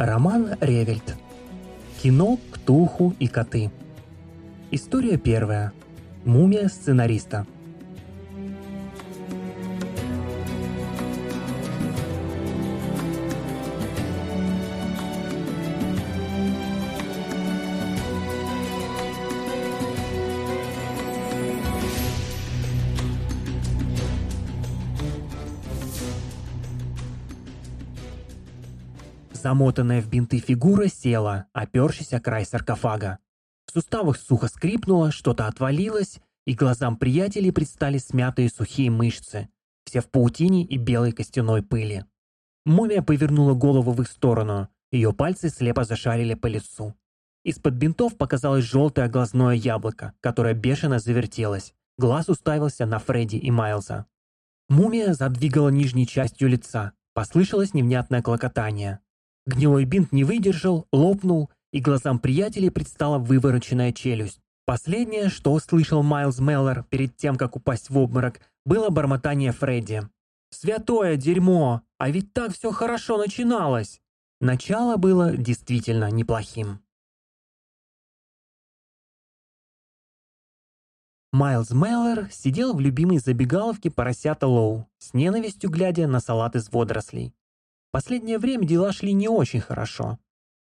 Роман Ревельд. Кино «Ктулху и коты». История первая. Мумия сценариста. Замотанная в бинты фигура села, опершись о край саркофага. В суставах сухо скрипнуло, что-то отвалилось, и глазам приятелей предстали смятые сухие мышцы, все в паутине и белой костяной пыли. Мумия повернула голову в их сторону, ее пальцы слепо зашарили по лицу. Из-под бинтов показалось желтое глазное яблоко, которое бешено завертелось. Глаз уставился на Фредди и Майлза. Мумия задвигала нижней частью лица. Послышалось невнятное клокотание. Гнилой бинт не выдержал, лопнул, и глазам приятелей предстала вывороченная челюсть. Последнее, что услышал Майлз Меллер перед тем, как упасть в обморок, было бормотание Фредди. «Святое дерьмо! А ведь так все хорошо начиналось!» Начало было действительно неплохим. Майлз Меллер сидел в любимой забегаловке поросята Лоу, с ненавистью глядя на салат из водорослей. Последнее время дела шли не очень хорошо.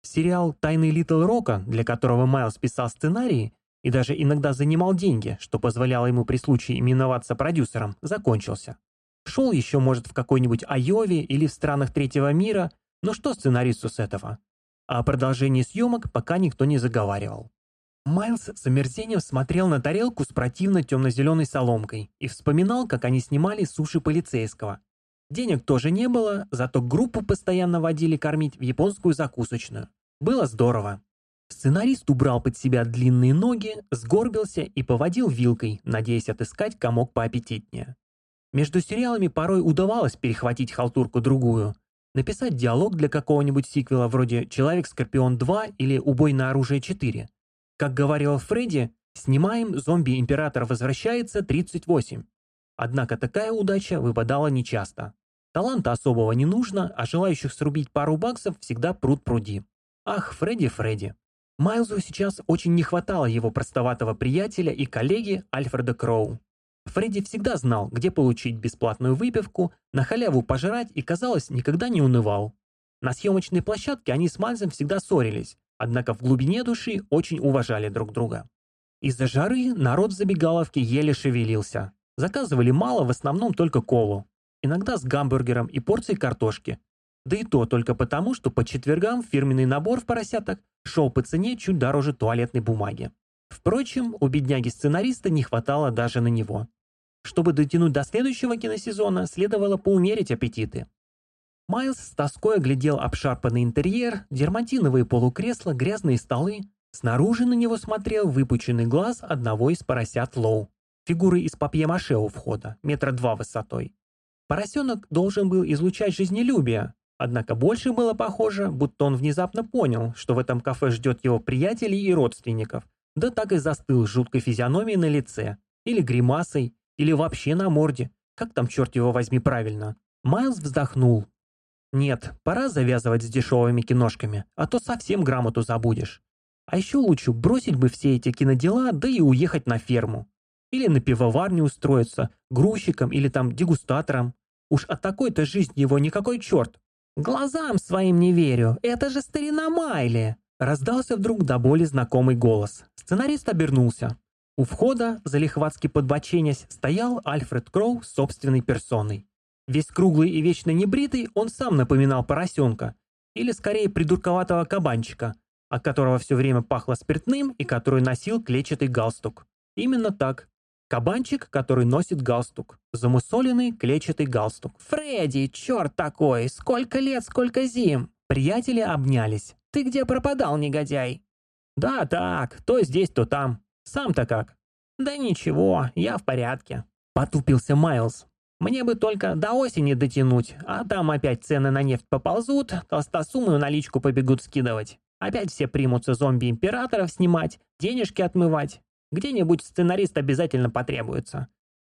Сериал «Тайны Литл Рока», для которого Майлз писал сценарии и даже иногда занимал деньги, что позволяло ему при случае именоваться продюсером, закончился. Шел еще, может, в какой-нибудь Айове или в странах третьего мира, но что сценаристу с этого? А о продолжении съемок пока никто не заговаривал. Майлз с омерзением смотрел на тарелку с противно темно-зеленой соломкой и вспоминал, как они снимали суши полицейского, Денег тоже не было, зато группу постоянно водили кормить в японскую закусочную. Было здорово. Сценарист убрал под себя длинные ноги, сгорбился и поводил вилкой, надеясь отыскать комок поаппетитнее. Между сериалами порой удавалось перехватить халтурку-другую, написать диалог для какого-нибудь сиквела вроде «Человек-скорпион 2» или «Убойное оружие 4». Как говорил Фредди, снимаем «Зомби-император возвращается 38». Однако такая удача выпадала нечасто. Таланта особого не нужно, а желающих срубить пару баксов всегда пруд пруди. Ах, Фредди, Фредди. Майлзу сейчас очень не хватало его простоватого приятеля и коллеги Альфреда Кроу. Фредди всегда знал, где получить бесплатную выпивку, на халяву пожрать и, казалось, никогда не унывал. На съемочной площадке они с Майлзом всегда ссорились, однако в глубине души очень уважали друг друга. Из-за жары народ в забегаловке еле шевелился. Заказывали мало, в основном только колу иногда с гамбургером и порцией картошки. Да и то только потому, что по четвергам фирменный набор в поросятах шел по цене чуть дороже туалетной бумаги. Впрочем, у бедняги-сценариста не хватало даже на него. Чтобы дотянуть до следующего киносезона, следовало поумерить аппетиты. Майлз с тоской оглядел обшарпанный интерьер, дерматиновые полукресла, грязные столы. Снаружи на него смотрел выпученный глаз одного из поросят Лоу. Фигуры из папье-маше у входа, метра два высотой. Поросенок должен был излучать жизнелюбие, однако больше было похоже, будто он внезапно понял, что в этом кафе ждет его приятелей и родственников, да так и застыл с жуткой физиономией на лице, или гримасой, или вообще на морде, как там, черт его возьми, правильно. Майлз вздохнул. Нет, пора завязывать с дешевыми киношками, а то совсем грамоту забудешь. А еще лучше бросить бы все эти кинодела, да и уехать на ферму. Или на пивоварню устроиться, грузчиком или там дегустатором. Уж от такой-то жизни его никакой черт. «Глазам своим не верю, это же старина Майли!» Раздался вдруг до боли знакомый голос. Сценарист обернулся. У входа, залихватски подбоченясь, стоял Альфред Кроу собственной персоной. Весь круглый и вечно небритый, он сам напоминал поросенка, или скорее придурковатого кабанчика, от которого все время пахло спиртным и который носил клетчатый галстук. Именно так, Кабанчик, который носит галстук. Замусоленный клетчатый галстук. «Фредди, черт такой! Сколько лет, сколько зим!» Приятели обнялись. «Ты где пропадал, негодяй?» «Да так, то здесь, то там. Сам-то как?» «Да ничего, я в порядке», — потупился Майлз. «Мне бы только до осени дотянуть, а там опять цены на нефть поползут, толстосумную наличку побегут скидывать. Опять все примутся зомби-императоров снимать, денежки отмывать. Где-нибудь сценарист обязательно потребуется.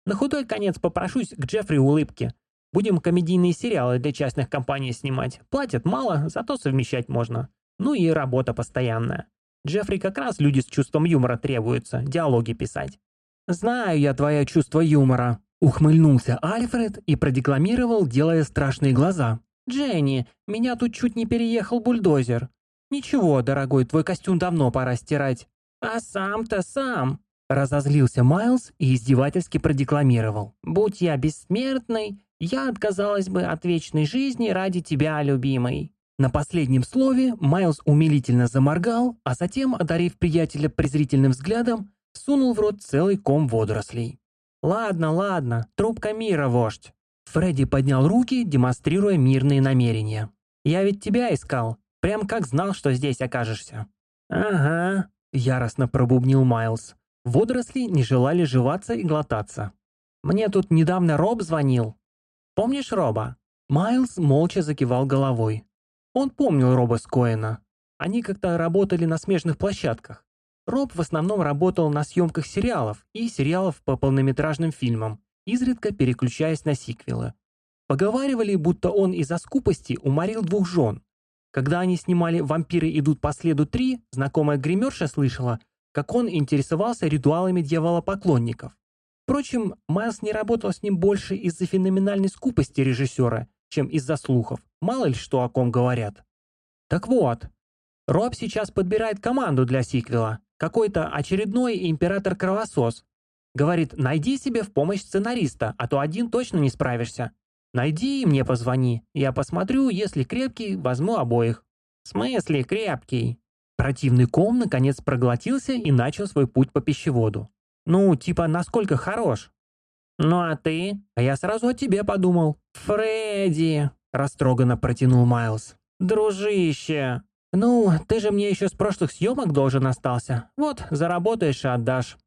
На худой конец попрошусь к Джеффри улыбки. Будем комедийные сериалы для частных компаний снимать. Платят мало, зато совмещать можно. Ну и работа постоянная. Джеффри как раз люди с чувством юмора требуются, диалоги писать. «Знаю я твое чувство юмора», — ухмыльнулся Альфред и продекламировал, делая страшные глаза. «Дженни, меня тут чуть не переехал бульдозер. Ничего, дорогой, твой костюм давно пора стирать». «А сам-то сам», — разозлился Майлз и издевательски продекламировал. «Будь я бессмертной, я отказалась бы от вечной жизни ради тебя, любимый». На последнем слове Майлз умилительно заморгал, а затем, одарив приятеля презрительным взглядом, сунул в рот целый ком водорослей. «Ладно, ладно, трубка мира, вождь». Фредди поднял руки, демонстрируя мирные намерения. «Я ведь тебя искал, прям как знал, что здесь окажешься». «Ага», — яростно пробубнил Майлз. Водоросли не желали жеваться и глотаться. «Мне тут недавно Роб звонил. Помнишь Роба?» Майлз молча закивал головой. Он помнил Роба Скоэна. Они как-то работали на смежных площадках. Роб в основном работал на съемках сериалов и сериалов по полнометражным фильмам, изредка переключаясь на сиквелы. Поговаривали, будто он из-за скупости уморил двух жен. Когда они снимали «Вампиры идут по следу 3», знакомая гримерша слышала, как он интересовался ритуалами дьяволопоклонников. Впрочем, Майлз не работал с ним больше из-за феноменальной скупости режиссера, чем из-за слухов. Мало ли что о ком говорят. Так вот, Роб сейчас подбирает команду для сиквела. Какой-то очередной император-кровосос. Говорит, найди себе в помощь сценариста, а то один точно не справишься. Найди и мне позвони. Я посмотрю, если крепкий, возьму обоих. В смысле крепкий? Противный ком наконец проглотился и начал свой путь по пищеводу. Ну, типа, насколько хорош? «Ну а ты?» «А я сразу о тебе подумал». «Фредди!» — растроганно протянул Майлз. «Дружище!» «Ну, ты же мне еще с прошлых съемок должен остался. Вот, заработаешь и отдашь.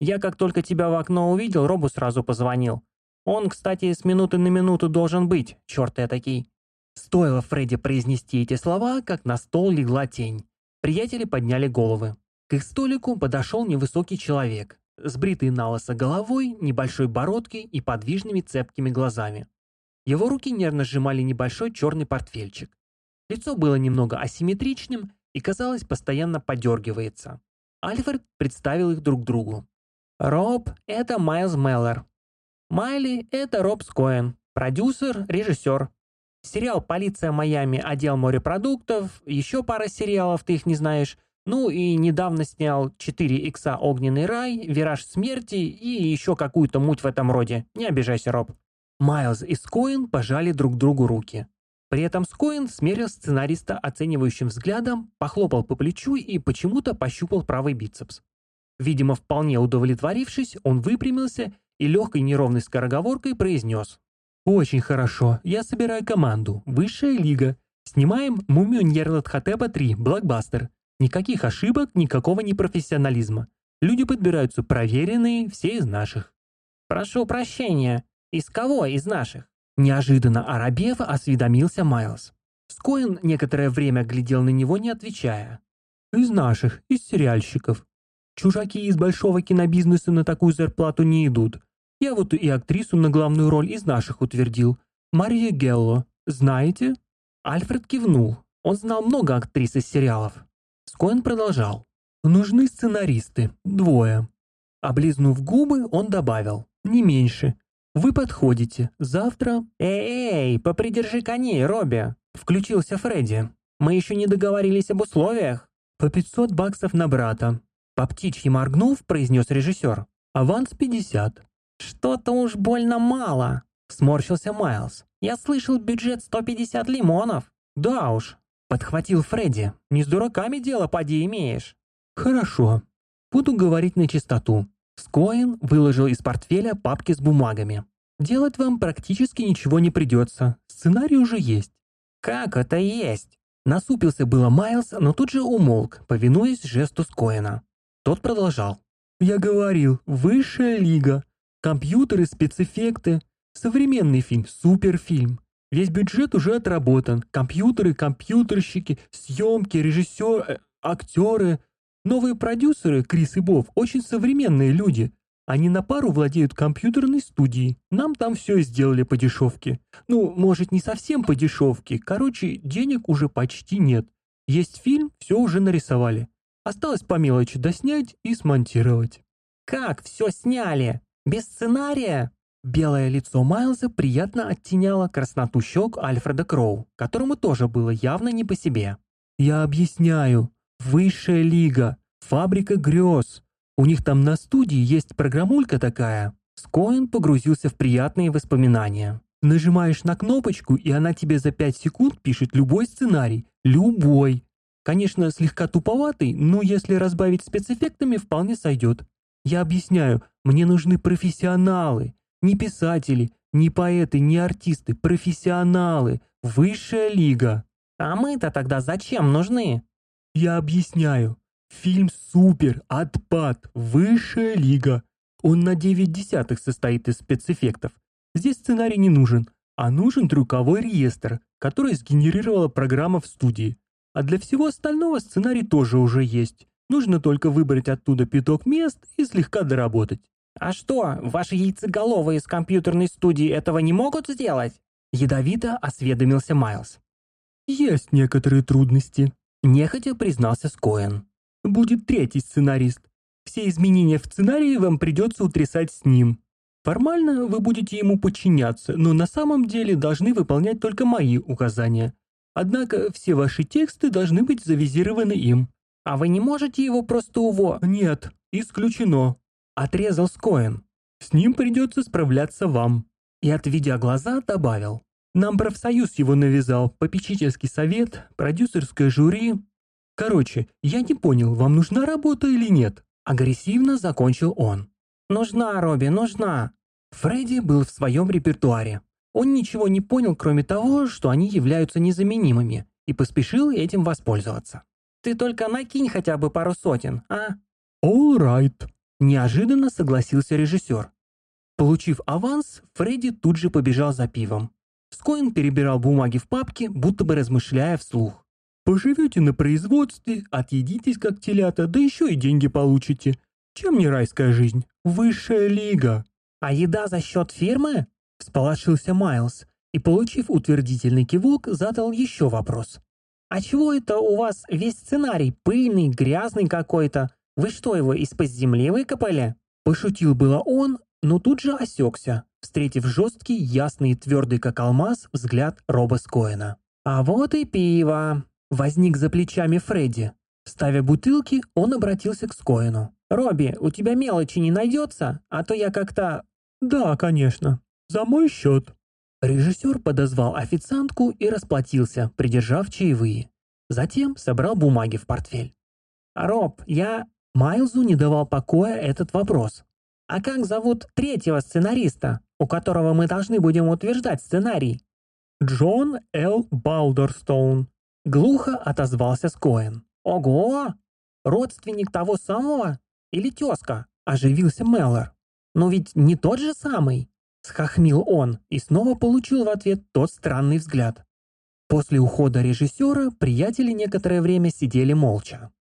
Я как только тебя в окно увидел, Робу сразу позвонил. Он, кстати, с минуты на минуту должен быть, черт я такий». Стоило Фредди произнести эти слова, как на стол легла тень. Приятели подняли головы. К их столику подошел невысокий человек с бритой на лысо головой, небольшой бородкой и подвижными цепкими глазами. Его руки нервно сжимали небольшой черный портфельчик. Лицо было немного асимметричным и, казалось, постоянно подергивается. Альфред представил их друг другу. «Роб — это Майлз Меллер. Майли — это Роб Скоен, продюсер, режиссер. Сериал «Полиция Майами. Отдел морепродуктов», еще пара сериалов, ты их не знаешь — ну и недавно снял 4 икса «Огненный рай», «Вираж смерти» и еще какую-то муть в этом роде. Не обижайся, Роб. Майлз и Скоин пожали друг другу руки. При этом Скоин смерил сценариста оценивающим взглядом, похлопал по плечу и почему-то пощупал правый бицепс. Видимо, вполне удовлетворившись, он выпрямился и легкой неровной скороговоркой произнес. «Очень хорошо. Я собираю команду. Высшая лига. Снимаем «Мумию Ньерлатхотепа 3. Блокбастер». Никаких ошибок, никакого непрофессионализма. Люди подбираются проверенные, все из наших. «Прошу прощения. Из кого из наших?» Неожиданно Арабев осведомился Майлз. Скоин некоторое время глядел на него, не отвечая. «Из наших, из сериальщиков. Чужаки из большого кинобизнеса на такую зарплату не идут. Я вот и актрису на главную роль из наших утвердил. Мария Гелло. Знаете?» Альфред кивнул. Он знал много актрис из сериалов. Скоен продолжал. «Нужны сценаристы. Двое». Облизнув губы, он добавил. «Не меньше. Вы подходите. Завтра...» «Эй, эй, попридержи коней, Робби!» Включился Фредди. «Мы еще не договорились об условиях». «По 500 баксов на брата». По птичьи моргнув, произнес режиссер. «Аванс 50». «Что-то уж больно мало», — сморщился Майлз. «Я слышал бюджет 150 лимонов». «Да уж, Подхватил Фредди. «Не с дураками дело, поди, имеешь». «Хорошо. Буду говорить на чистоту». Скоин выложил из портфеля папки с бумагами. «Делать вам практически ничего не придется. Сценарий уже есть». «Как это есть?» Насупился было Майлз, но тут же умолк, повинуясь жесту Скоина. Тот продолжал. «Я говорил, высшая лига. Компьютеры, спецэффекты. Современный фильм, суперфильм. Весь бюджет уже отработан. Компьютеры, компьютерщики, съемки, режиссер, э, актеры. Новые продюсеры, Крис и Бов, очень современные люди. Они на пару владеют компьютерной студией. Нам там все сделали по дешевке. Ну, может, не совсем по дешевке. Короче, денег уже почти нет. Есть фильм, все уже нарисовали. Осталось по мелочи доснять и смонтировать. «Как все сняли? Без сценария?» Белое лицо Майлза приятно оттеняло красноту щек Альфреда Кроу, которому тоже было явно не по себе. «Я объясняю. Высшая лига. Фабрика грез. У них там на студии есть программулька такая». Скоин погрузился в приятные воспоминания. Нажимаешь на кнопочку, и она тебе за 5 секунд пишет любой сценарий. Любой. Конечно, слегка туповатый, но если разбавить спецэффектами, вполне сойдет. Я объясняю, мне нужны профессионалы. Не писатели, не поэты, не артисты, профессионалы. Высшая лига. А мы-то тогда зачем нужны? Я объясняю. Фильм супер, отпад, высшая лига. Он на 9 десятых состоит из спецэффектов. Здесь сценарий не нужен, а нужен трюковой реестр, который сгенерировала программа в студии. А для всего остального сценарий тоже уже есть. Нужно только выбрать оттуда пяток мест и слегка доработать. «А что, ваши яйцеголовые из компьютерной студии этого не могут сделать?» Ядовито осведомился Майлз. «Есть некоторые трудности», — нехотя признался Скоен. «Будет третий сценарист. Все изменения в сценарии вам придется утрясать с ним. Формально вы будете ему подчиняться, но на самом деле должны выполнять только мои указания. Однако все ваши тексты должны быть завизированы им». «А вы не можете его просто уво...» «Нет, исключено», Отрезал Скоен. С ним придется справляться вам. И, отведя глаза, добавил. Нам профсоюз его навязал, попечительский совет, продюсерское жюри. Короче, я не понял, вам нужна работа или нет? Агрессивно закончил он. Нужна, Робби, нужна. Фредди был в своем репертуаре. Он ничего не понял, кроме того, что они являются незаменимыми, и поспешил этим воспользоваться. «Ты только накинь хотя бы пару сотен, а?» «All right», Неожиданно согласился режиссер. Получив аванс, Фредди тут же побежал за пивом. Скоин перебирал бумаги в папке, будто бы размышляя вслух. «Поживете на производстве, отъедитесь как телята, да еще и деньги получите. Чем не райская жизнь? Высшая лига». «А еда за счет фирмы?» – всполошился Майлз и, получив утвердительный кивок, задал еще вопрос. «А чего это у вас весь сценарий пыльный, грязный какой-то? Вы что, его из-под земли выкопали?» Пошутил было он, но тут же осекся, встретив жесткий, ясный и твердый, как алмаз, взгляд Роба Скоэна. «А вот и пиво!» Возник за плечами Фредди. Ставя бутылки, он обратился к Скоэну. «Робби, у тебя мелочи не найдется? А то я как-то...» «Да, конечно. За мой счет». Режиссер подозвал официантку и расплатился, придержав чаевые. Затем собрал бумаги в портфель. «Роб, я...» Майлзу не давал покоя этот вопрос. «А как зовут третьего сценариста, у которого мы должны будем утверждать сценарий?» «Джон Л. Балдерстоун», — глухо отозвался Скоэн. «Ого! Родственник того самого? Или тезка?» — оживился Меллор. «Но ведь не тот же самый!» — схохмил он и снова получил в ответ тот странный взгляд. После ухода режиссера приятели некоторое время сидели молча.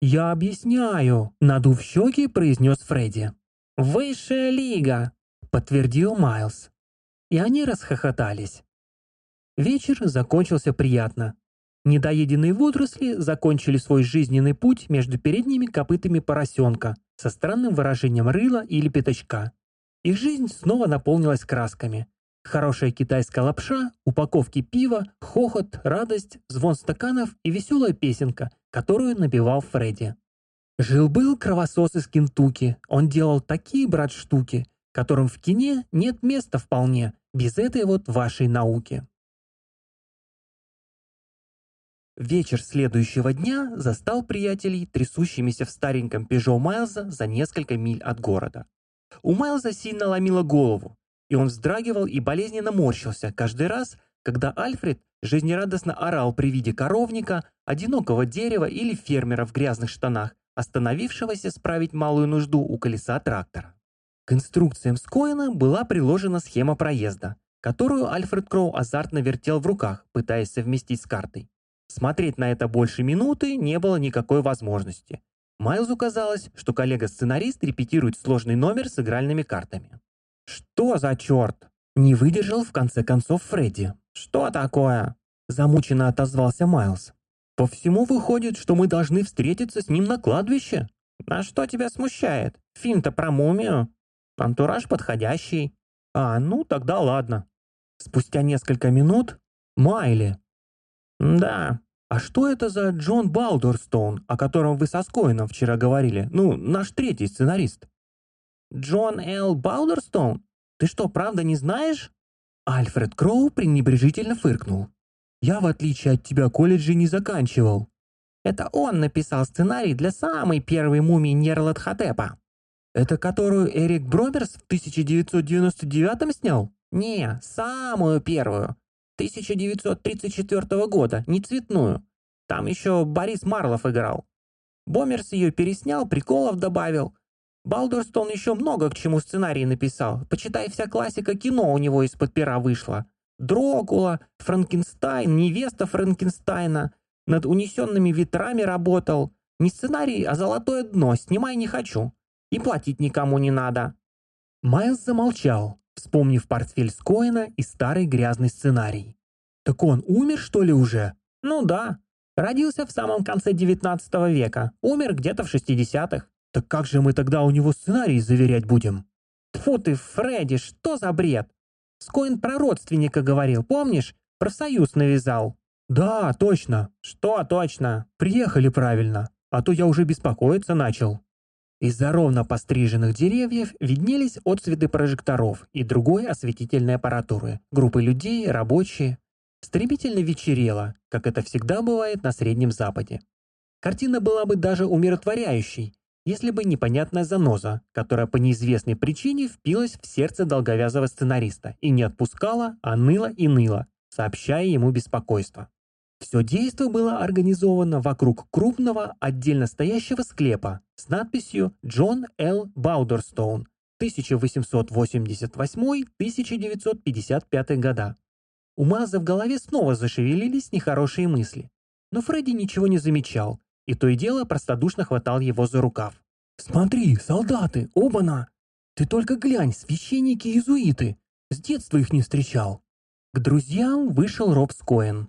«Я объясняю», — надув щеки, произнес Фредди. «Высшая лига», — подтвердил Майлз. И они расхохотались. Вечер закончился приятно. Недоеденные водоросли закончили свой жизненный путь между передними копытами поросенка со странным выражением рыла или пятачка. Их жизнь снова наполнилась красками. Хорошая китайская лапша, упаковки пива, хохот, радость, звон стаканов и веселая песенка, которую напевал Фредди. Жил-был кровосос из Кентукки, он делал такие, брат, штуки, которым в кине нет места вполне, без этой вот вашей науки. Вечер следующего дня застал приятелей трясущимися в стареньком Пежо Майлза за несколько миль от города. У Майлза сильно ломило голову, и он вздрагивал и болезненно морщился каждый раз, когда Альфред жизнерадостно орал при виде коровника, одинокого дерева или фермера в грязных штанах, остановившегося справить малую нужду у колеса трактора. К инструкциям Скоина была приложена схема проезда, которую Альфред Кроу азартно вертел в руках, пытаясь совместить с картой. Смотреть на это больше минуты не было никакой возможности. Майлзу казалось, что коллега-сценарист репетирует сложный номер с игральными картами. «Что за черт?» Не выдержал в конце концов Фредди. «Что такое?» Замученно отозвался Майлз. «По всему выходит, что мы должны встретиться с ним на кладбище». «А что тебя смущает? Фильм-то про мумию. Антураж подходящий». «А, ну тогда ладно». Спустя несколько минут Майли. «Да, а что это за Джон Балдорстоун, о котором вы со Скоином вчера говорили? Ну, наш третий сценарист». «Джон Л. Балдерстоун? Ты что, правда не знаешь?» Альфред Кроу пренебрежительно фыркнул. «Я, в отличие от тебя, колледжи не заканчивал». «Это он написал сценарий для самой первой мумии Нерлатхотепа». «Это которую Эрик Бромерс в 1999 снял?» «Не, самую первую. 1934 года, не цветную. Там еще Борис Марлов играл. Бомерс ее переснял, приколов добавил. Балдерстон еще много к чему сценарий написал. Почитай, вся классика кино у него из-под пера вышла. Дрокула, Франкенстайн, невеста Франкенстайна. Над унесенными ветрами работал. Не сценарий, а золотое дно, снимай не хочу. И платить никому не надо. Майлз замолчал, вспомнив портфель Скоина и старый грязный сценарий. «Так он умер, что ли, уже?» «Ну да. Родился в самом конце 19 века. Умер где-то в 60-х. Так как же мы тогда у него сценарий заверять будем? Тфу ты, Фредди, что за бред? Скоин про родственника говорил, помнишь? Профсоюз навязал. Да, точно. Что точно? Приехали правильно, а то я уже беспокоиться начал. Из-за ровно постриженных деревьев виднелись отцветы прожекторов и другой осветительной аппаратуры, группы людей, рабочие. Стремительно вечерело, как это всегда бывает на Среднем Западе. Картина была бы даже умиротворяющей, если бы непонятная заноза, которая по неизвестной причине впилась в сердце долговязого сценариста и не отпускала, а ныла и ныла, сообщая ему беспокойство. Все действо было организовано вокруг крупного, отдельно стоящего склепа с надписью «Джон Л. Баудерстоун, 1888-1955 года». У Маза в голове снова зашевелились нехорошие мысли, но Фредди ничего не замечал и то и дело простодушно хватал его за рукав. «Смотри, солдаты, оба-на! Ты только глянь, священники-иезуиты! С детства их не встречал!» К друзьям вышел Роб Скоен.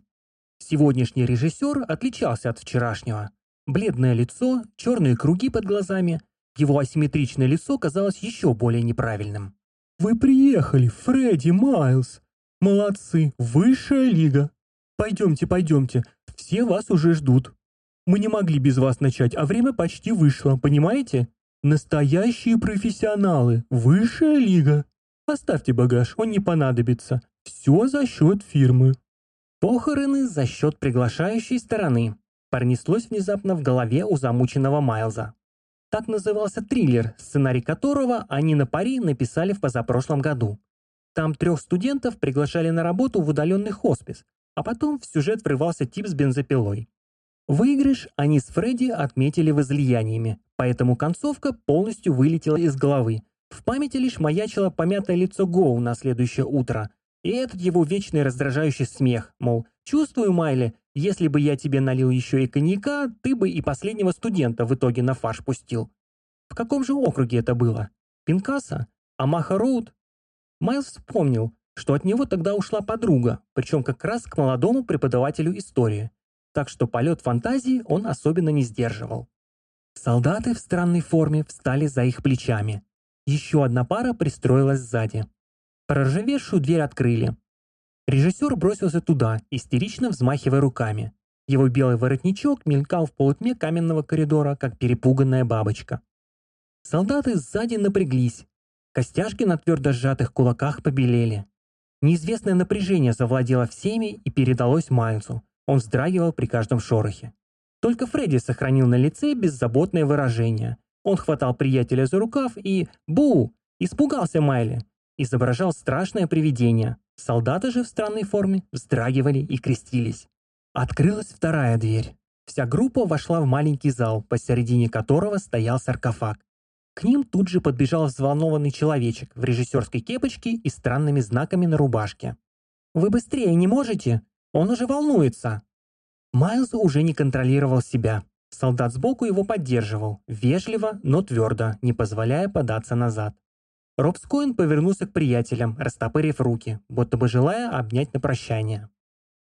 Сегодняшний режиссер отличался от вчерашнего. Бледное лицо, черные круги под глазами. Его асимметричное лицо казалось еще более неправильным. «Вы приехали, Фредди Майлз! Молодцы, высшая лига! Пойдемте, пойдемте, все вас уже ждут!» Мы не могли без вас начать, а время почти вышло, понимаете? Настоящие профессионалы, высшая лига. Оставьте багаж, он не понадобится. Все за счет фирмы. Похороны за счет приглашающей стороны. Пронеслось внезапно в голове у замученного Майлза. Так назывался триллер, сценарий которого они на пари написали в позапрошлом году. Там трех студентов приглашали на работу в удаленный хоспис, а потом в сюжет врывался тип с бензопилой. Выигрыш они с Фредди отметили возлияниями, поэтому концовка полностью вылетела из головы. В памяти лишь маячило помятое лицо Гоу на следующее утро. И этот его вечный раздражающий смех, мол, чувствую, Майли, если бы я тебе налил еще и коньяка, ты бы и последнего студента в итоге на фарш пустил. В каком же округе это было? Пинкаса? Амаха Роуд? Майлз вспомнил, что от него тогда ушла подруга, причем как раз к молодому преподавателю истории так что полет фантазии он особенно не сдерживал. Солдаты в странной форме встали за их плечами. Еще одна пара пристроилась сзади. Проржавевшую дверь открыли. Режиссер бросился туда, истерично взмахивая руками. Его белый воротничок мелькал в полутьме каменного коридора, как перепуганная бабочка. Солдаты сзади напряглись. Костяшки на твердо сжатых кулаках побелели. Неизвестное напряжение завладело всеми и передалось Майлзу, он вздрагивал при каждом шорохе. Только Фредди сохранил на лице беззаботное выражение. Он хватал приятеля за рукав и «Бу!» Испугался Майли. Изображал страшное привидение. Солдаты же в странной форме вздрагивали и крестились. Открылась вторая дверь. Вся группа вошла в маленький зал, посередине которого стоял саркофаг. К ним тут же подбежал взволнованный человечек в режиссерской кепочке и странными знаками на рубашке. «Вы быстрее не можете?» Он уже волнуется. Майлз уже не контролировал себя. Солдат сбоку его поддерживал, вежливо, но твердо, не позволяя податься назад. Робскоин повернулся к приятелям, растопырив руки, будто бы желая обнять на прощание.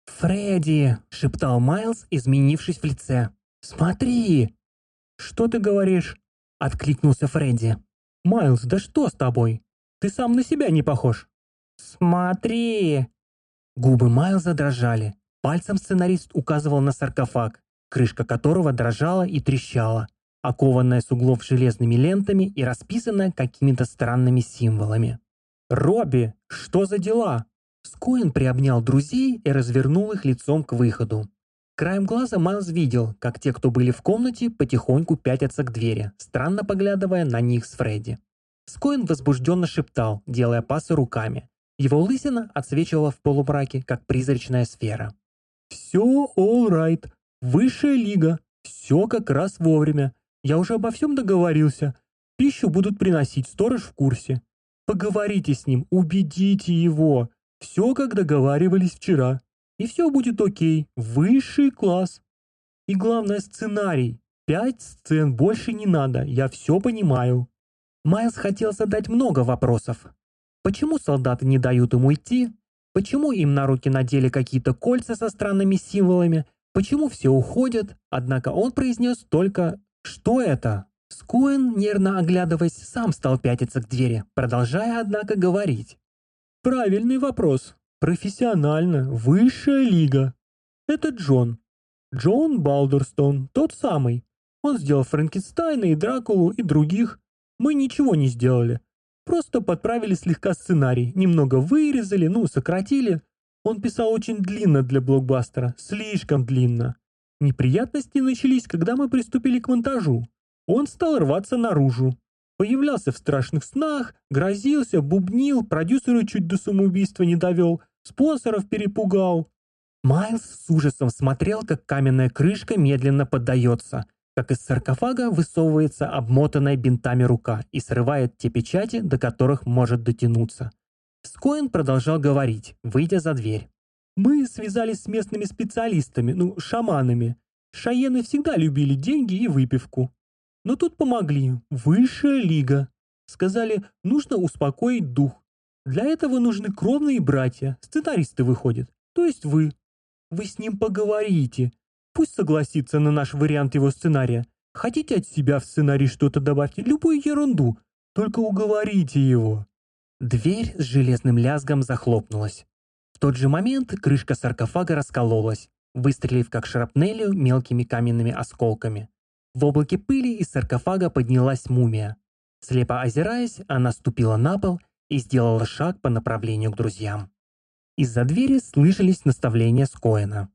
«Фредди!» — шептал Майлз, изменившись в лице. «Смотри!» «Что ты говоришь?» — откликнулся Фредди. «Майлз, да что с тобой? Ты сам на себя не похож». «Смотри!» Губы Майлза дрожали. Пальцем сценарист указывал на саркофаг, крышка которого дрожала и трещала, окованная с углов железными лентами и расписанная какими-то странными символами. «Робби, что за дела?» Скоин приобнял друзей и развернул их лицом к выходу. Краем глаза Майлз видел, как те, кто были в комнате, потихоньку пятятся к двери, странно поглядывая на них с Фредди. Скоин возбужденно шептал, делая пасы руками. Его лысина отсвечивала в полумраке, как призрачная сфера. «Все all right. Высшая лига. Все как раз вовремя. Я уже обо всем договорился. Пищу будут приносить, сторож в курсе. Поговорите с ним, убедите его. Все, как договаривались вчера. И все будет окей. Высший класс. И главное, сценарий. Пять сцен больше не надо, я все понимаю. Майлз хотел задать много вопросов. Почему солдаты не дают ему идти? Почему им на руки надели какие-то кольца со странными символами? Почему все уходят? Однако он произнес только «Что это?». Скоэн, нервно оглядываясь, сам стал пятиться к двери, продолжая, однако, говорить. Правильный вопрос. Профессионально. Высшая лига. Это Джон. Джон Балдерстон, тот самый. Он сделал Франкенстайна и Дракулу и других. Мы ничего не сделали. Просто подправили слегка сценарий, немного вырезали, ну, сократили. Он писал очень длинно для блокбастера, слишком длинно. Неприятности начались, когда мы приступили к монтажу. Он стал рваться наружу. Появлялся в страшных снах, грозился, бубнил, продюсеру чуть до самоубийства не довел, спонсоров перепугал. Майлз с ужасом смотрел, как каменная крышка медленно поддается, как из саркофага высовывается обмотанная бинтами рука и срывает те печати, до которых может дотянуться. Скоин продолжал говорить, выйдя за дверь. «Мы связались с местными специалистами, ну, шаманами. Шаены всегда любили деньги и выпивку. Но тут помогли. Высшая лига. Сказали, нужно успокоить дух. Для этого нужны кровные братья, сценаристы выходят. То есть вы. Вы с ним поговорите. Пусть согласится на наш вариант его сценария. Хотите от себя в сценарий что-то добавьте, любую ерунду. Только уговорите его. Дверь с железным лязгом захлопнулась. Тот же момент крышка саркофага раскололась, выстрелив как шрапнелью мелкими каменными осколками. В облаке пыли из саркофага поднялась мумия. Слепо озираясь, она ступила на пол и сделала шаг по направлению к друзьям. Из-за двери слышались наставления Скоена.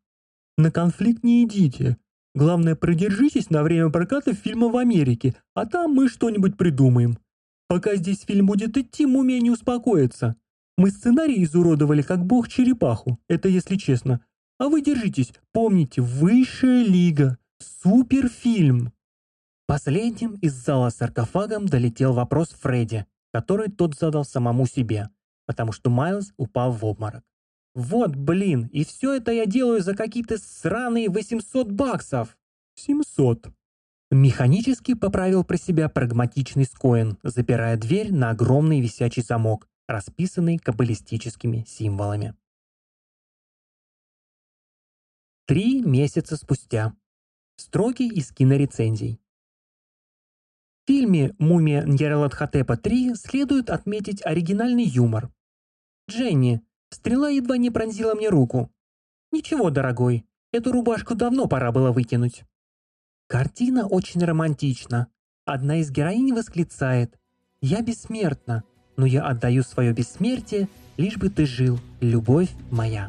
«На конфликт не идите. Главное, продержитесь на время проката фильма в Америке, а там мы что-нибудь придумаем. Пока здесь фильм будет идти, мумия не успокоится. Мы сценарий изуродовали как бог черепаху, это если честно. А вы держитесь, помните, высшая лига. Суперфильм! Последним из зала с саркофагом долетел вопрос Фредди, который тот задал самому себе, потому что Майлз упал в обморок. «Вот, блин, и все это я делаю за какие-то сраные 800 баксов!» «700!» Механически поправил про себя прагматичный Скоин, запирая дверь на огромный висячий замок, расписанный каббалистическими символами. Три месяца спустя. Строки из кинорецензий. В фильме «Мумия Ньярлатхотепа 3» следует отметить оригинальный юмор. «Дженни, стрела едва не пронзила мне руку. Ничего, дорогой, эту рубашку давно пора было выкинуть». Картина очень романтична. Одна из героинь восклицает «Я бессмертна, но я отдаю свое бессмертие, лишь бы ты жил, любовь моя».